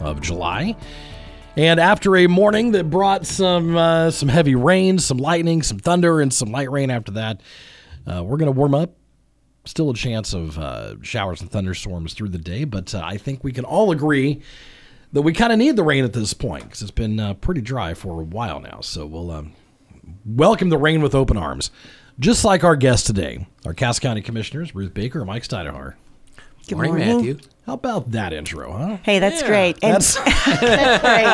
of July. And after a morning that brought some uh, some heavy rain, some lightning, some thunder, and some light rain after that, uh, we're going to warm up. Still a chance of uh, showers and thunderstorms through the day, but uh, I think we can all agree that we kind of need the rain at this point because it's been uh, pretty dry for a while now. So we'll um, welcome the rain with open arms just like our guest today, our Cass County Commissioners, Ruth Baker and Mike Steinhauer. Good morning, morning, Matthew. How about that intro, huh? Hey, that's yeah. great. And that's, that's great.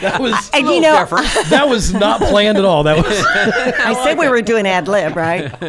that was and you know that was not planned at all. That was. I said we were doing ad lib, right?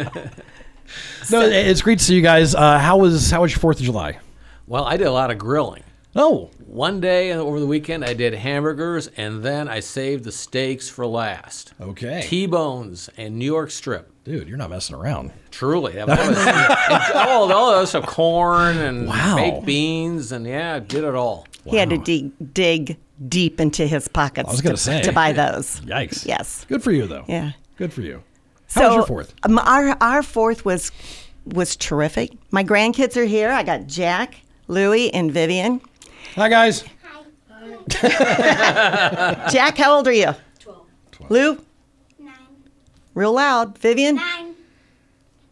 no, it's great to see you guys. Uh, how was how was your Fourth of July? Well, I did a lot of grilling. Oh, one day over the weekend, I did hamburgers, and then I saved the steaks for last. Okay. T-bones and New York strip. Dude, you're not messing around. Truly. That was, all, all those of corn and wow. baked beans, and yeah, did it all. Wow. He had to dig, dig deep into his pockets I was gonna to, say. to buy those. Yikes. Yes. Good for you, though. Yeah. Good for you. How so, was your fourth? Um, our, our fourth was was terrific. My grandkids are here. I got Jack, Louie, and Vivian. Hi, guys. Hi. Jack, how old are you? Twelve. Twelve. Lou? Nine. Real loud. Vivian? Nine.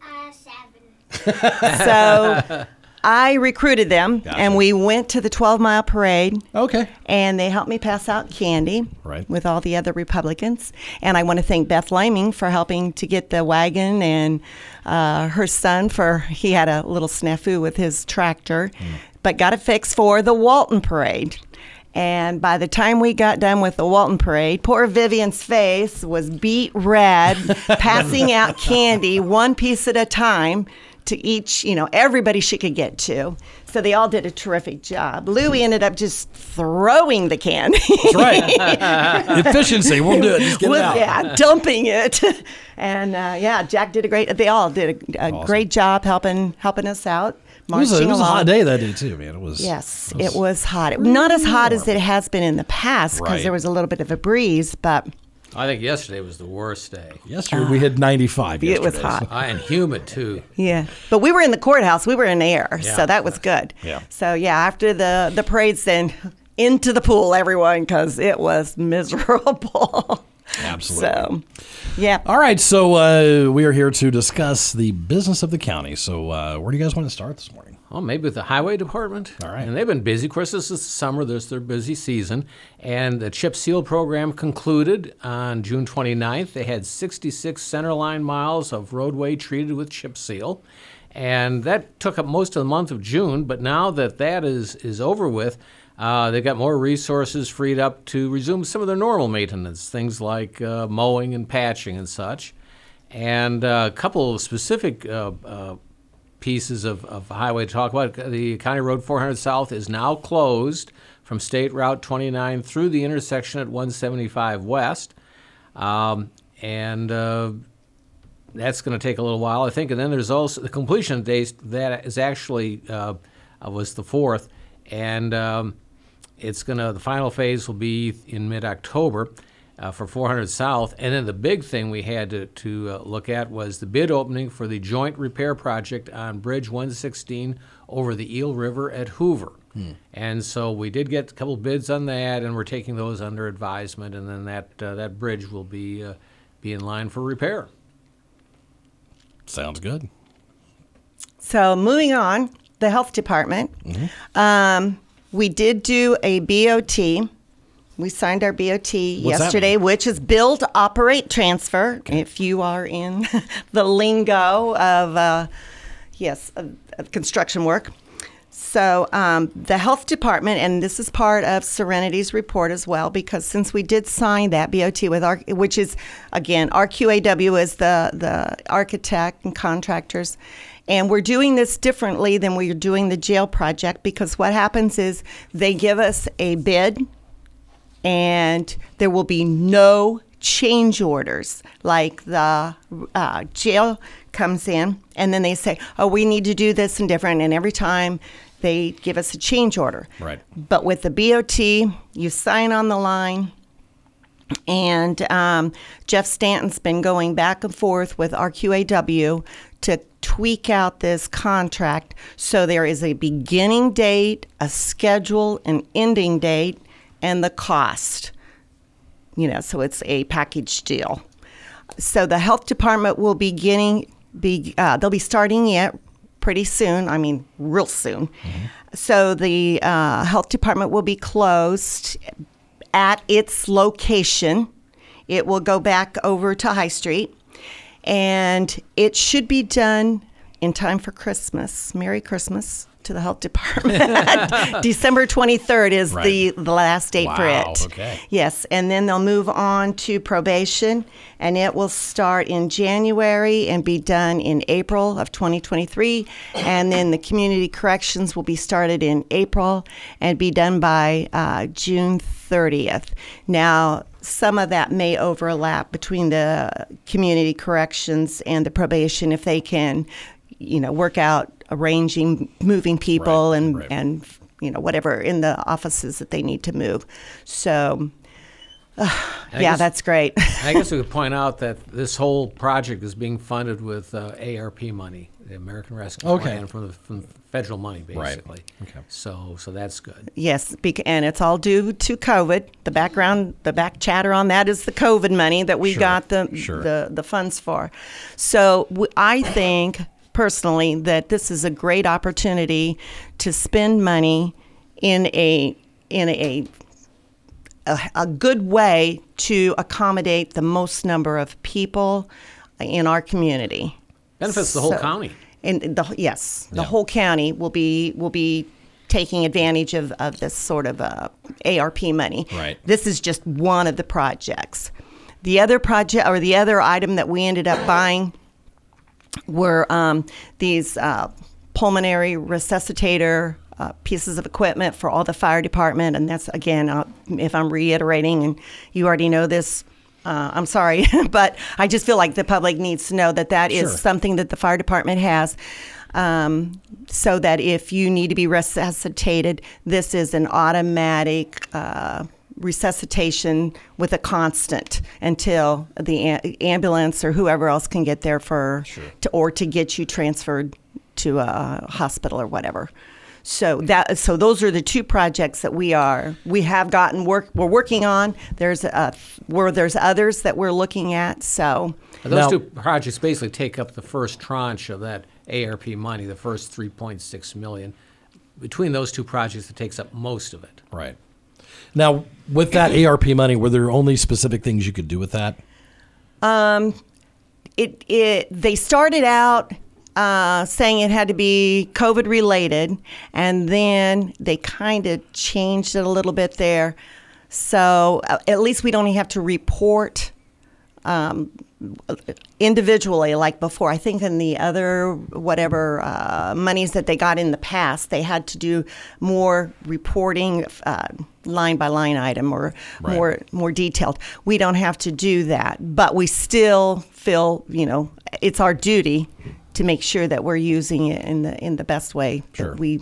Uh, seven. so I recruited them Gotcha. and we went to the 12 mile parade. Okay. And they helped me pass out candy Right. with all the other Republicans. And I want to thank Beth Laming for helping to get the wagon and uh, her son for, he had a little snafu with his tractor, but got it fixed for the Walton parade. And by the time we got done with the Walton parade, poor Vivian's face was beat red, passing out candy one piece at a time to each, you know, everybody she could get to. So they all did a terrific job. Louie ended up just throwing the candy. That's right. Efficiency. We'll do it. Just get it With- out. Yeah, dumping it. And uh, yeah, Jack did a great. They all did a, a Awesome. great job helping helping us out. It was, a, it was a hot day that day too, man. It was. Yes, it was hot. It- Not as hot as it has been in the past because Right. there was a little bit of a breeze, but I think yesterday was the worst day. Yesterday we hit 95. it was hot. so- and humid too. Yeah, but we were in the courthouse. We were in air, Yeah. so that was good. Yeah. So yeah, after the the parades, then into the pool, everyone, because it was miserable. Absolutely. so, yeah. All right, so uh, we are here to discuss the business of the county. So, uh, where do you guys want to start this morning? Oh, maybe with the highway department. All right. And they've been busy. Of course, this is summer. This is their busy season. And the chip seal program concluded on June 29th. They had 66 centerline miles of roadway treated with chip seal. And that took up most of the month of June. But now that that is, is over with, uh, they've got more resources freed up to resume some of their normal maintenance, things like uh, mowing and patching and such. And uh, a couple of specific uh, uh, pieces of, of highway to talk about. The County Road 400 South is now closed from State Route 29 through the intersection at 175 West. Um, and uh, that's going to take a little while, I think. And then there's also the completion date that is actually was the 4th. And um, it's going to, the final phase will be in mid October uh, for 400 South. And then the big thing we had to, to uh, look at was the bid opening for the joint repair project on Bridge 116 over the Eel River at Hoover. And so we did get a couple bids on that, and we're taking those under advisement, and then that uh, that bridge will be uh, be in line for repair. Sounds good. So moving on, the health department. Mm-hmm. Um, we did do a BOT. We signed our BOT What's yesterday, which is build, operate, transfer. If you are in the lingo of, uh, yes, of, of construction work. So um, the health department, and this is part of Serenity's report as well, because since we did sign that BOT with our, which is again RQAW is the the architect and contractors, And we're doing this differently than we're doing the jail project because what happens is they give us a bid and there will be no change orders. Like the uh, jail comes in and then they say, oh, we need to do this and different. And every time they give us a change order. Right. But with the BOT, you sign on the line. And um, Jeff Stanton's been going back and forth with RQAW to tweak out this contract so there is a beginning date, a schedule, an ending date, and the cost. You know, so it's a package deal. So the health department will be getting be uh, they'll be starting it pretty soon. I mean, real soon. So the uh, health department will be closed at its location. It will go back over to High Street, and it should be done in time for Christmas. Merry Christmas to the health department. December 23rd is the, the last date for it. okay. Yes, and then they'll move on to probation, and it will start in January and be done in April of 2023. And then the community corrections will be started in April and be done by uh, June 30th. Now, some of that may overlap between the community corrections and the probation if they can, you know, work out arranging moving people Right, and right. and you know whatever in the offices that they need to move. So, uh, yeah, guess- that's great. I guess we could point out that this whole project is being funded with uh, ARP money, the American Rescue Okay. Plan, from the, from federal money, basically. Right. basically. Okay. So, so that's good. yes, and it's all due to COVID. The background, the back chatter on that is the COVID money that we Sure, got the, sure. the the funds for. So I think personally that this is a great opportunity to spend money in a in a a, a good way to accommodate the most number of people in our community. Benefits the whole county. And the yes, the Yeah. whole county will be will be taking advantage of, of this sort of uh, ARP money. Right. This is just one of the projects. The other project or the other item that we ended up buying were um, these uh, pulmonary resuscitator uh, pieces of equipment for all the fire department. And that's, again, uh, if I'm reiterating, and you already know this, uh, I'm sorry, but I just feel like the public needs to know that that is Sure. something that the fire department has. Um, so that if you need to be resuscitated, this is an automatic uh, resuscitation with a constant until the a- ambulance or whoever else can get there for to, or to get you transferred to a hospital or whatever. So that so those are the two projects that we are we have gotten work we're working on. There's uh where there's others that we're looking at. So And those Now- two projects basically take up the first tranche of that ARP money, the first 3.6 million. Between those two projects, it takes up most of it. Right. Now, with that ARP money, were there only specific things you could do with that? it, it they started out uh, saying it had to be COVID related, and then they kind of changed it a little bit there. So uh, at least we don't have to report um, individually like before. I think in the other whatever uh, monies that they got in the past, they had to do more reporting. Uh, line by line item or Right. more more detailed we don't have to do that but we still feel you know it's our duty to make sure that we're using it in the in the best way Sure. that we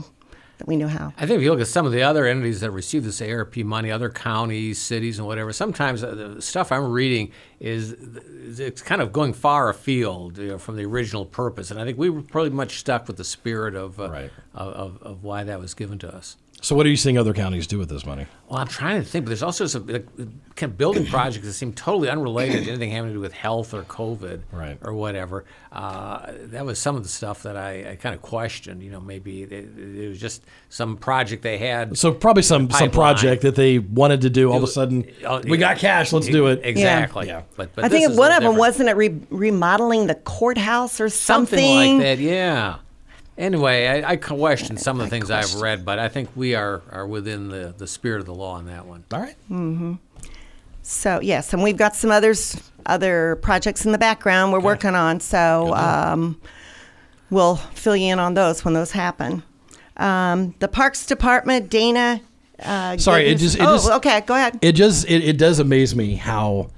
that we know how I think if you look at some of the other entities that receive this ARP money, other counties, cities, and whatever, sometimes uh, the stuff I'm reading is is it's kind of going far afield you know, from the original purpose. And I think we were pretty much stuck with the spirit of, uh, Right. of, of, of why that was given to us. So, what are you seeing other counties do with this money? Well, I'm trying to think, but there's also some like, kind of building projects that seem totally unrelated to anything having to do with health or COVID Right. or whatever. Uh, that was some of the stuff that I, I kind of questioned. You know, maybe it, it was just some project they had. So, probably some some project that they wanted to do. All of a sudden, Oh, we got cash. Let's do it. Exactly. Yeah. But, but i think one a of them wasn't it re- remodeling the courthouse or something, something like that. Yeah. Anyway, I, I question some of the things I've read, but I think we are, are within the, the spirit of the law on that one. All right. Mm-hmm. So yes, and we've got some others, other projects in the background we're working on. So um, we'll fill you in on those when those happen. Um, the Parks Department, Dana. Uh, Sorry, gave it just- it oh, just- okay. Go ahead. it just it, it does amaze me how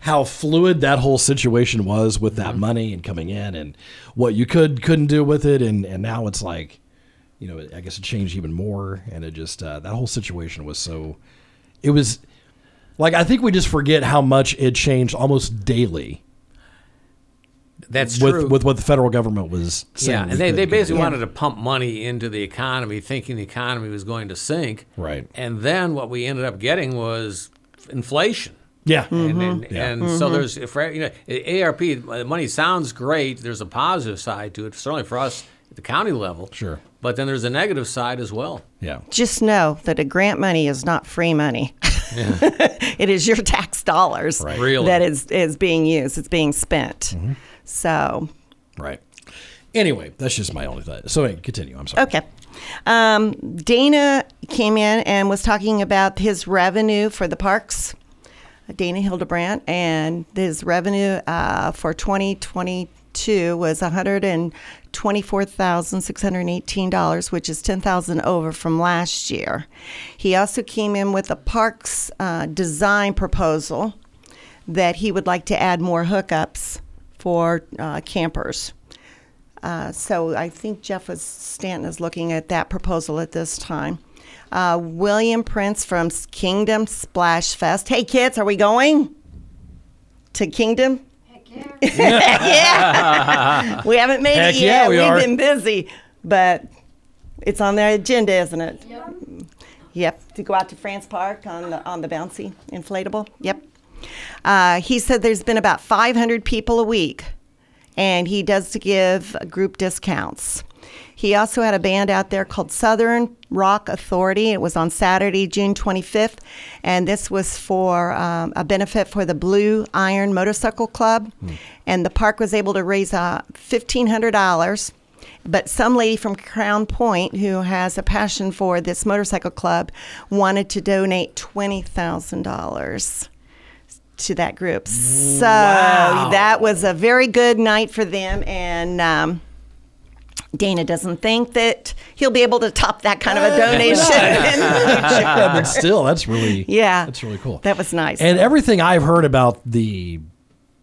how fluid that whole situation was with that money and coming in and what you could couldn't do with it and and now it's like you know i guess it changed even more and it just uh, that whole situation was so it was like i think we just forget how much it changed almost daily That's with true. with what the federal government was saying yeah, and they, they basically Yeah. wanted to pump money into the economy, thinking the economy was going to sink. Right. And then what we ended up getting was inflation. Yeah And, and, Yeah. and so there's, if, you know, ARP, the money sounds great. There's a positive side to it, certainly for us at the county level. Sure. But then there's a negative side as well. yeah Just know that a grant money is not free money. it is your tax dollars Right. Really? that is is being used. It's being spent. Mm-hmm. So right anyway that's just my only thought so anyway, continue i'm sorry Okay. Um, Dana came in and was talking about his revenue for the parks. Dana Hildebrandt, and his revenue uh, for 2022 was $124,618, which is 10000 over from last year. He also came in with a parks uh, design proposal that he would like to add more hookups for uh, campers. Uh, so I think Jeff was, Stanton is looking at that proposal at this time. Uh, William Prince from Kingdom Splash Fest. Hey kids, are we going to Kingdom? Heck yeah. yeah. we haven't made Heck it yeah, yet. we We've are. been busy, but it's on the agenda, isn't it? Yep. Yep, to go out to France Park on the on the bouncy inflatable. Yep. Uh, he said there's been about 500 people a week, and he does to give group discounts. He also had a band out there called Southern Rock Authority. It was on Saturday, June 25th, and this was for um, a benefit for the Blue Iron Motorcycle Club. And the park was able to raise uh, $1,500 but some lady from Crown Point who has a passion for this motorcycle club wanted to donate twenty thousand dollars to that group. So that was a very good night for them, and um, Dana doesn't think that he'll be able to top that kind of a donation. yeah, but still that's really yeah, that's really cool That was nice. And everything I've heard about the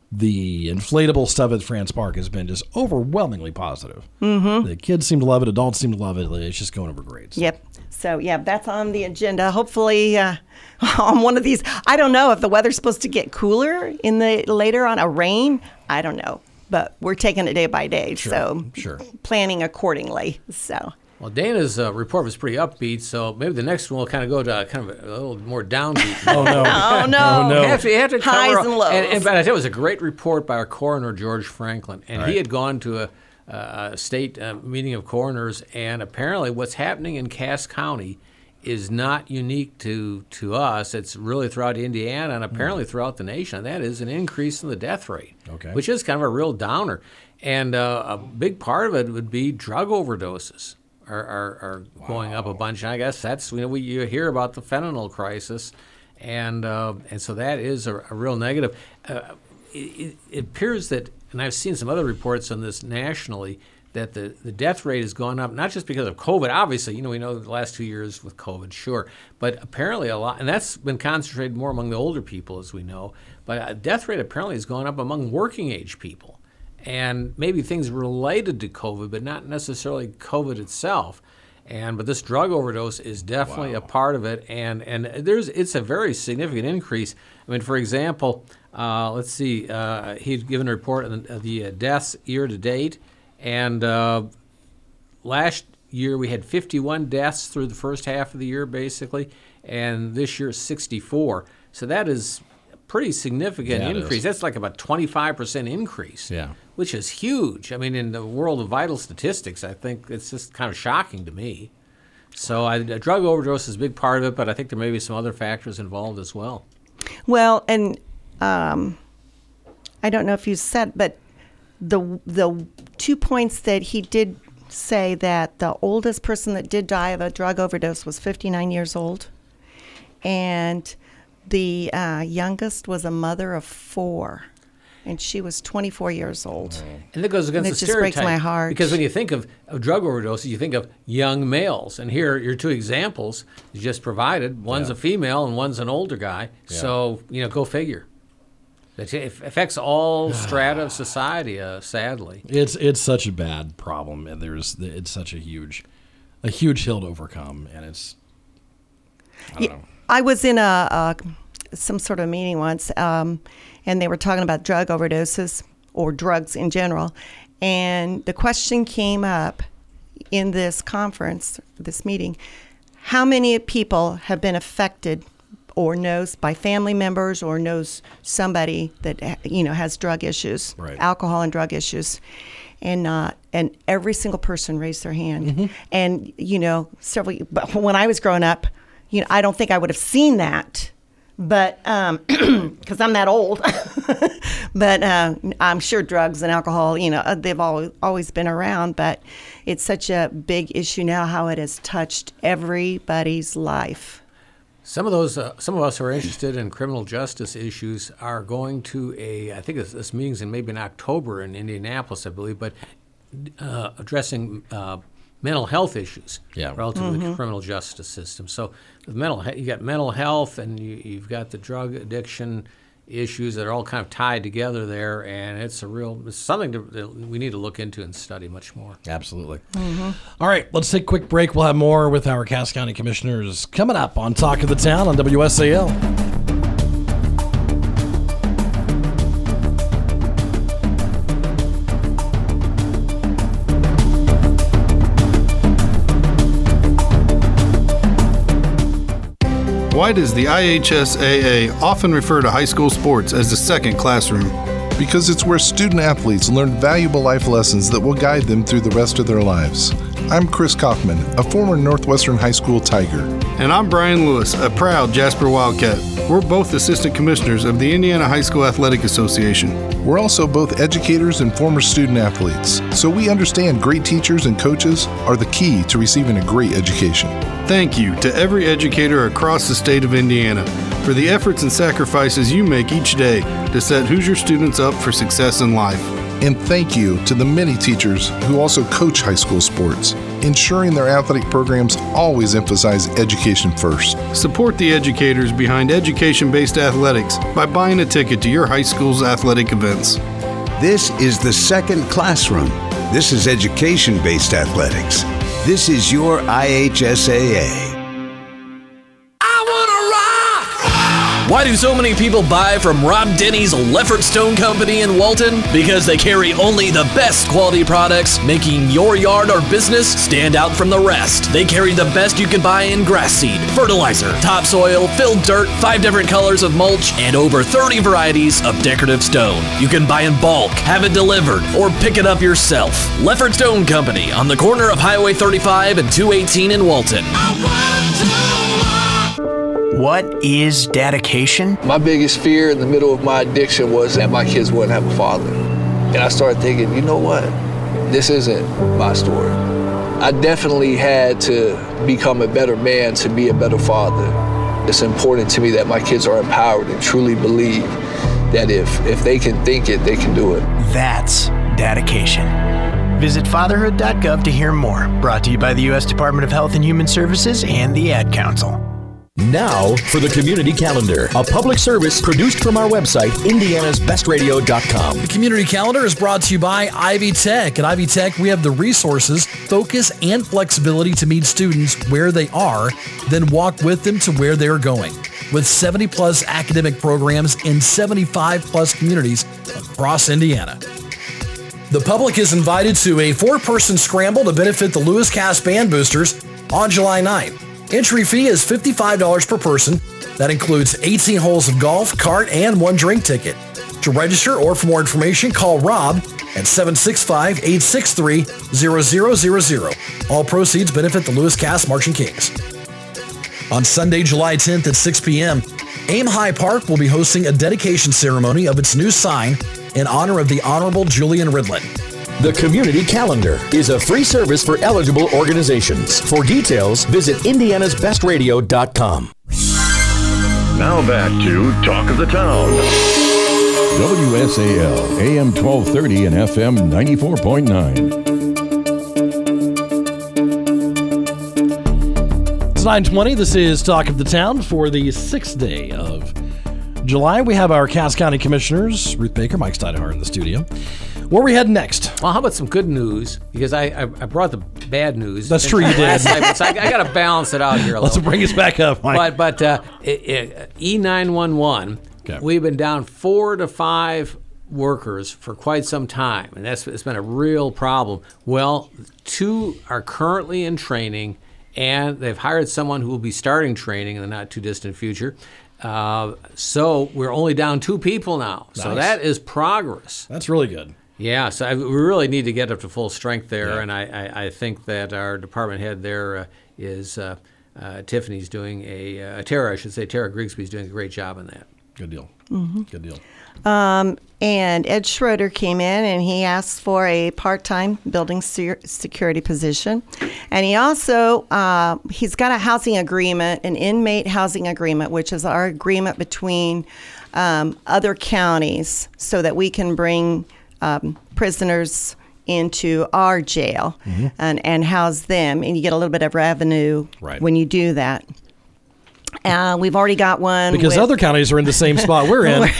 the inflatable stuff at France Park has been just overwhelmingly positive. Mm-hmm. The kids seem to love it. Adults seem to love it. It's just going over great. So- Yep. So yeah, that's on the agenda. Hopefully, uh, on one of these. I don't know if the weather's supposed to get cooler in the later on a rain. I don't know, but we're taking it day by day. so sure. planning accordingly. So Well, Dana's uh, report was pretty upbeat, so maybe the next one will kind of go to kind of a, little more downbeat. Oh no! oh no, Oh, no. You have to, you have to Highs cover, and lows. And, and, but I tell you, it was a great report by our coroner, George Franklin. And Right. he had gone to a, a state uh, meeting of coroners, and apparently what's happening in Cass County is not unique to, to us. It's really throughout Indiana and apparently throughout the nation. And that is an increase in the death rate, Okay. which is kind of a real downer. And uh, a big part of it would be drug overdoses are, are, are going up a bunch. And I guess that's you know we you hear about the fentanyl crisis, and uh, and so that is a, a real negative. Uh, it, it, it appears that, and I've seen some other reports on this nationally, that the, the death rate has gone up not just because of COVID. Obviously, you know we know the last two years with COVID, sure, but apparently a lot, and that's been concentrated more among the older people, as we know. But uh, death rate apparently has gone up among working age people and maybe things related to COVID, but not necessarily COVID itself. And but this drug overdose is definitely a part of it, and and there's it's a very significant increase. I mean, for example, uh, let's see, uh, he'd given a report on the, the uh, deaths year to date, and uh, last year we had 51 deaths through the first half of the year, basically, and this year 64. So that is a pretty significant Yeah, increase. That's like about 25% increase Yeah. which is huge. I mean, in the world of vital statistics, I think it's just kind of shocking to me. So, I, a drug overdose is a big part of it, but I think there may be some other factors involved as well. well, and um, I don't know if you said, but the the two points that he did say that the oldest person that did die of a drug overdose was 59 years old, and the uh, youngest was a mother of four. and she was 24 years old. And that goes against And the it just breaks stereotype. my heart. Because when you think of, of drug overdoses, you think of young males. And here, your two examples you just provided one's Yeah. a female and one's an older guy. So, you know, go figure. It it affects all strata of society, uh, sadly. It's it's such a bad problem, and there's it's such a huge, a huge hill to overcome, and it's. I don't know. I was in a, a some sort of meeting once, um, and they were talking about drug overdoses or drugs in general, and the question came up in this conference, this meeting, how many people have been affected or knows by family members or knows somebody that you know has drug issues, Right. alcohol and drug issues, and not and every single person raised their hand. Mm-hmm. And you know, several. But when I was growing up, you know, I don't think I would have seen that, but because I'm that old. but uh, I'm sure drugs and alcohol, you know, uh, they've always always been around. But it's such a big issue now how it has touched everybody's life. Some of those, uh, some of us who are interested in criminal justice issues are going to a, I think this, this meeting's in maybe in October in Indianapolis, I believe, but uh, addressing uh, mental health issues Yeah. relative to the criminal justice system. So with mental, you got mental health and you, you've got the drug addiction issues that are all kind of tied together there, and it's a real, it's something to, that we need to look into and study much more. Absolutely. Mm-hmm. All right, let's take a quick break. We'll have more with our Cass County Commissioners coming up on Talk of the Town on WSAL. Why does the IHSAA often refer to high school sports as the second classroom? because it's where student athletes learn valuable life lessons that will guide them through the rest of their lives. I'm Chris Kaufman, a former Northwestern High School Tiger. And I'm Brian Lewis, a proud Jasper Wildcat. We're both assistant commissioners of the Indiana High School Athletic Association. We're also both educators and former student athletes, so we understand great teachers and coaches are the key to receiving a great education. Thank you to every educator across the state of Indiana for the efforts and sacrifices you make each day to set Hoosier students up for success in life. And thank you to the many teachers who also coach high school sports, ensuring their athletic programs always emphasize education first. Support the educators behind education based athletics by buying a ticket to your high school's athletic events. This is the second classroom. This is education based athletics. This is your IHSAA. Why do so many people buy from Rob Denny's Leffert Stone Company in Walton? Because they carry only the best quality products, making your yard or business stand out from the rest. They carry the best you can buy in grass seed, fertilizer, topsoil, filled dirt, five different colors of mulch, and over 30 varieties of decorative stone. You can buy in bulk, have it delivered, or pick it up yourself. Leffert Stone Company on the corner of Highway 35 and 218 in Walton. What is dedication? My biggest fear in the middle of my addiction was that my kids wouldn't have a father. And I started thinking, you know what? This isn't my story. I definitely had to become a better man to be a better father. It's important to me that my kids are empowered and truly believe that if, if they can think it, they can do it. That's dedication. Visit fatherhood.gov to hear more. Brought to you by the U.S. Department of Health and Human Services and the Ad Council. Now for the community calendar, a public service produced from our website, indianasbestradio.com. The community calendar is brought to you by Ivy Tech. At Ivy Tech, we have the resources, focus, and flexibility to meet students where they are, then walk with them to where they're going. With 70 plus academic programs in 75 plus communities across Indiana. The public is invited to a four person scramble to benefit the Lewis Cass Band Boosters on July 9th. Entry fee is $55 per person. That includes 18 holes of golf, cart, and one drink ticket. To register or for more information, call Rob at 765 863 0000. All proceeds benefit the Lewis Cass Marching Kings. On Sunday, July 10th at 6 p.m., Aim High Park will be hosting a dedication ceremony of its new sign in honor of the Honorable Julian Ridlen. The community calendar is a free service for eligible organizations. For details, visit indianasbestradio.com. Now back to Talk of the Town. WSAL, AM 1230 and FM 94.9. It's 920. This is Talk of the Town for the sixth day of July. We have our Cass County Commissioners, Ruth Baker, Mike Steinhardt in the studio. Where are we heading next? Well, how about some good news? Because I I, I brought the bad news. That's true, you did. night, so I, I got to balance it out here a Let's little. bring us back up, Mike. But but uh, E nine one one. We've been down four to five workers for quite some time, and that's it's been a real problem. Well, two are currently in training, and they've hired someone who will be starting training in the not too distant future. Uh, so we're only down two people now. Nice. So that is progress. That's really good. Yeah, so I, we really need to get up to full strength there, and I, I, I think that our department head there uh, is uh, uh, Tiffany's doing a uh, Tara, I should say Tara Grigsby's doing a great job on that. Good deal. Mhm. Good deal. Um, and Ed Schroeder came in and he asked for a part-time building se- security position, and he also uh, he's got a housing agreement, an inmate housing agreement, which is our agreement between um, other counties, so that we can bring um, prisoners into our jail Mhm. and and house them, and you get a little bit of revenue Right. when you do that. Uh, we've already got one Because with- other counties are in the same spot we're in.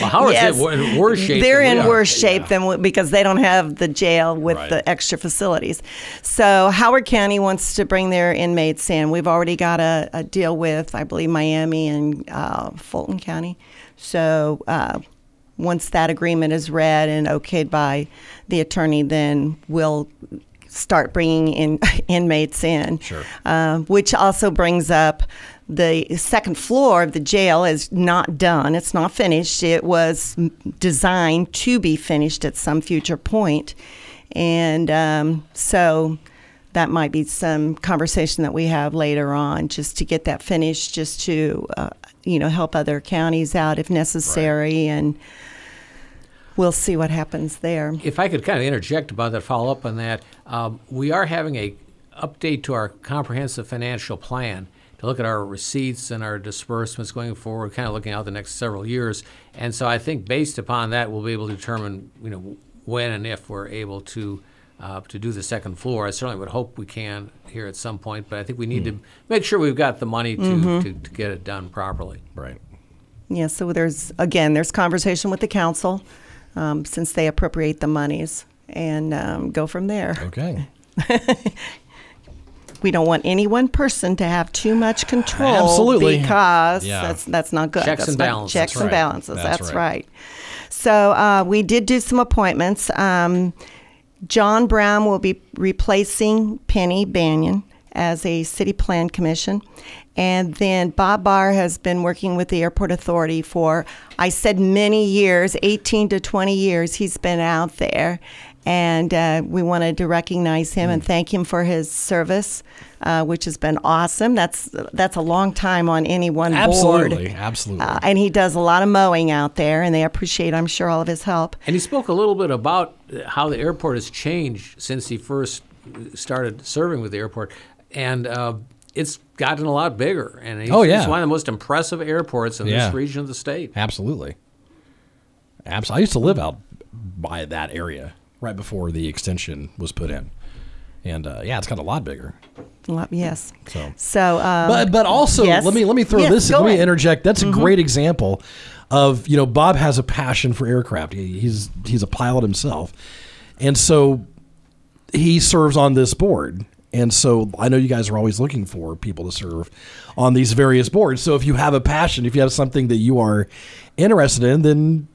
Well, Howard's Yes. in, in worse shape. They're than we in are. worse shape than we, because they don't have the jail with Right. the extra facilities. So Howard County wants to bring their inmates in. We've already got a, a deal with, I believe, Miami and uh, Fulton County. So uh, once that agreement is read and okayed by the attorney, then we'll start bringing in inmates in. Sure. Uh, which also brings up the second floor of the jail is not done. It's not finished. It was designed to be finished at some future point, and um, so that might be some conversation that we have later on, just to get that finished, just to uh, you know help other counties out if necessary, and we'll see what happens there. If I could kind of interject about that, follow up on that, um, we are having a update to our comprehensive financial plan to look at our receipts and our disbursements going forward, kind of looking out the next several years. And so I think based upon that, we'll be able to determine, you know, when and if we're able to uh, to do the second floor. I certainly would hope we can here at some point, but I think we need to make sure we've got the money to, Mhm. to, to get it done properly. Right. Yeah, so there's, again, there's conversation with the council um, since they appropriate the monies and um, go from there. Okay. We don't want any one person to have too much control. Absolutely. Because Yeah. that's, that's not good. Checks That's and balances. Checks That's and right. balances. That's That's, right. right. So uh, we did do some appointments. Um, John Brown will be replacing Penny Banyan as a city plan commission. And then Bob Barr has been working with the airport authority for, I said many years, 18 to 20 years, he's been out there. And uh, we wanted to recognize him Mm. and thank him for his service, uh, which has been awesome. That's that's a long time on any one board. Absolutely. Absolutely. Uh, and he does a lot of mowing out there, and they appreciate, I'm sure, all of his help. And he spoke a little bit about how the airport has changed since he first started serving with the airport, and uh, it's gotten a lot bigger. And it's, Oh, yeah. he's one of the most impressive airports in Yeah. this region of the state. Absolutely. Absolutely. I used to live out by that area right before the extension was put in. And uh, yeah, it's got a lot bigger. A lot- Yes. So, So, um, but but also yes. let me let me throw Yes, this. go Let me interject. That's a Mhm. great example of you know Bob has a passion for aircraft. He- He's he's a pilot himself, and so he serves on this board. And so I know you guys are always looking for people to serve on these various boards. So if you have a passion, if you have something that you are interested in, then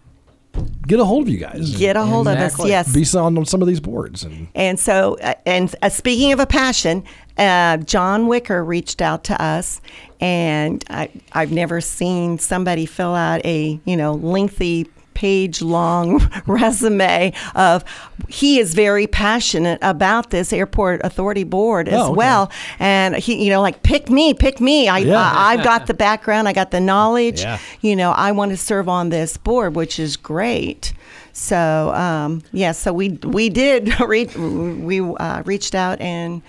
get a hold of you guys. Get a hold of us, yes. Be on on some of these boards. And And so, uh, and uh, speaking of a passion, uh, John Wicker reached out to us, and I, I've never seen somebody fill out a you know lengthy page long resume of he is very passionate about this airport authority board as Oh, okay. well and he you know like pick me pick me I, Yeah. I i've got the background i got the knowledge Yeah. you know i want to serve on this board which is great so um, yeah so we we did re- we uh, reached out and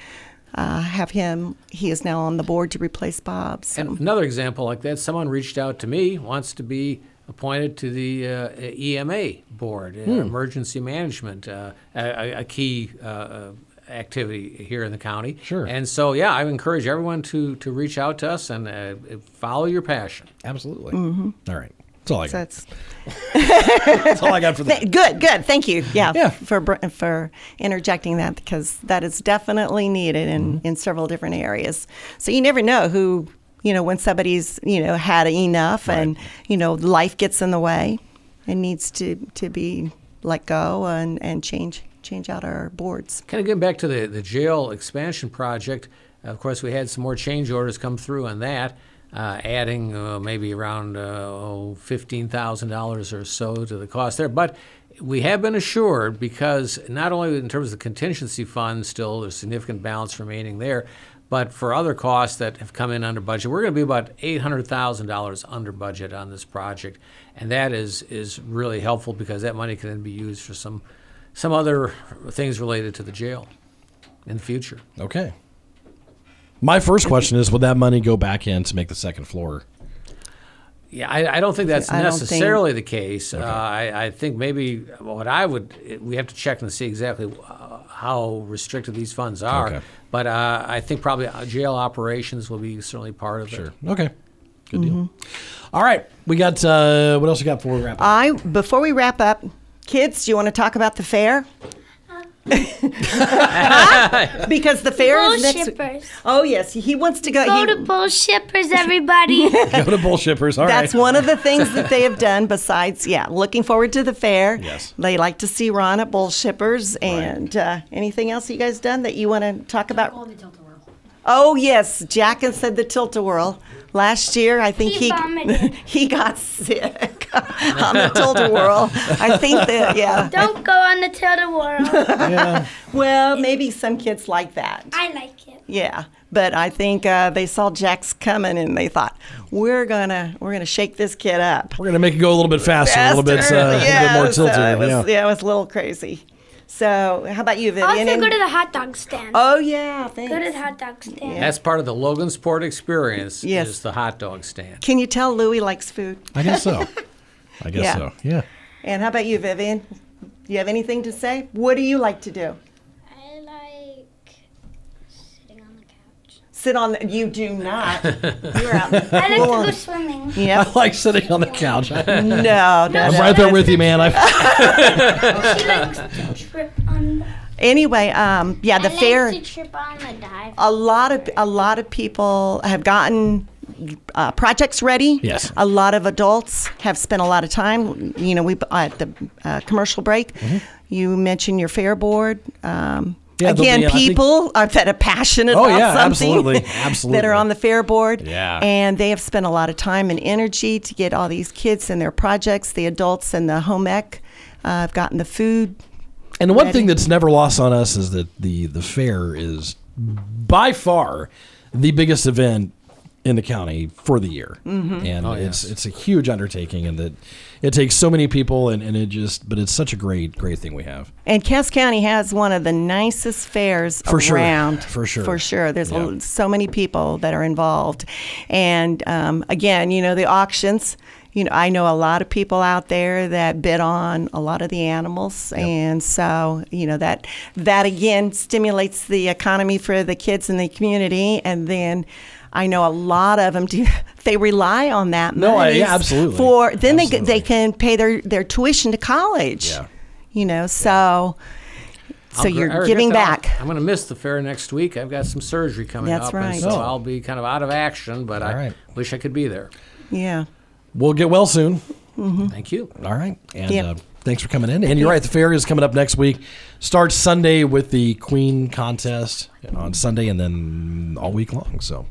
uh, have him he is now on the board to replace bob so. And another example like that, someone reached out to me, wants to be appointed to the uh, EMA board, uh, Hmm. emergency management, uh, a, a key uh, uh, activity here in the county. Sure. And so, yeah, I encourage everyone to to reach out to us and uh, follow your passion. Absolutely. Mhm. All right. That's all I got. That's That's all I got for that. Good, good. Thank you. Yeah, Yeah. for for interjecting that because that is definitely needed in Mm-hmm. in several different areas. So you never know who you know when somebody's you know had enough and you know life gets in the way and needs to to be let go and and change change out our boards. Kind of getting back to the, the jail expansion project, of course, we had some more change orders come through on that, uh, adding uh, maybe around uh, oh, $15,000 or so to the cost there. But we have been assured because not only in terms of the contingency fund, still there's significant balance remaining there, but for other costs that have come in under budget, we're going to be about $800,000 under budget on this project. And that is, is really helpful because that money can then be used for some some other things related to the jail in the future. Okay. My first question is: Would that money go back in to make the second floor? Yeah, I, I don't think that's I don't think- necessarily the case. Uh, I, I think maybe what I would we have to check and see exactly uh, how restricted these funds are. Okay. But uh, I think probably uh, jail operations will be certainly part of it. Sure. Okay. Good deal. All right, we got uh, what else we got before we wrap up? I before we wrap up, kids, do you want to talk about the fair? Because the fair is next. Bullshippers. Oh yes, he wants to go. Go he- to Bullshippers, everybody. Go to bullshippers. All right. That's one of the things that they have done. Besides, yeah, looking forward to the fair. Yes. They like to see Ron at Bull Shippers. And uh, anything else you guys done that you want to talk about? Oh yes, Jack and said the tilt a whirl. Last year, I think He he he got sick on the tilt a whirl. I think that yeah. Don't go on the tilt-a-whirl. Well, maybe some kids like that. I like it. Yeah, but I think uh, they saw Jack's coming and they thought we're gonna we're gonna shake this kid up. We're gonna make it go a little bit faster, a little bit, uh, Faster, a little bit yeah, more so tilted. it was, yeah. yeah, it was a little crazy. So, how about you, Vivian? Also, go And- to the hot dog stand. oh yeah, thanks. Go to the hot dog stand. That's part of the Logansport experience. Yes. Is the hot dog stand. Can you tell Louie likes food? I guess so. I guess Yeah. so. Yeah. And how about you, Vivian? Do you have anything to say? What do you like to do? I like sitting on the couch. Sit on. The, you do not. You're out. I like to full go swimming. Yep. I like sitting on the couch. No, no, I'm no. right there with you, man. I, She likes to trip on. The, Anyway, um, yeah, the I fair. like to trip on the dive. a lot of a lot of people have gotten uh, projects ready. Yes. A lot of adults have spent a lot of time. You know, we at the uh, commercial break. You mentioned your fair board. Um, Yeah, again, be, think- people are that are passionate Oh, about yeah, something. absolutely, absolutely. that are on the fair board. Yeah. And they have spent a lot of time and energy to get all these kids and their projects. The adults and the home ec uh, have gotten the food. And the one thing that's never lost on us is that the the fair is by far the biggest event in the county for the year, Mhm. and Oh, it's yes. it's a huge undertaking, and that it takes so many people, and, and it just but it's such a great great thing we have. And Cass County has one of the nicest fairs For sure. For sure. For sure. There's Yeah. so many people that are involved. And um, again, you know, the auctions, you know, I know a lot of people out there that bid on a lot of the animals. And so, you know, that, that again stimulates the economy for the kids in the community. And then, I know a lot of them do. They rely on that No, I- money yeah, absolutely. for then they they can pay their their tuition to college. Yeah. You know, so so I'll you're gr- Eric, giving I'll- back. I'm going to miss the fair next week. I've got some surgery coming That's up, right. and so Oh. I'll be kind of out of action. But I right. wish I could be there. Yeah. We'll get well soon. Thank you. All right, and Yep. uh, thanks for coming in. And you're right, the fair is coming up next week. Starts Sunday with the Queen contest on Sunday, and then all week long. So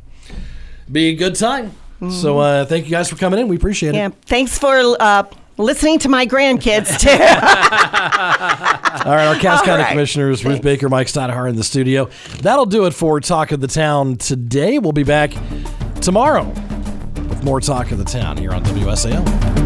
be a good time. So uh, thank you guys for coming in. We appreciate Yeah. it. Thanks for uh, listening to my grandkids too. All right, our Cass All County right. Commissioners, Ruth Baker, Mike Steinhardt in the studio. That'll do it for Talk of the Town today. We'll be back tomorrow with more Talk of the Town here on WSAL.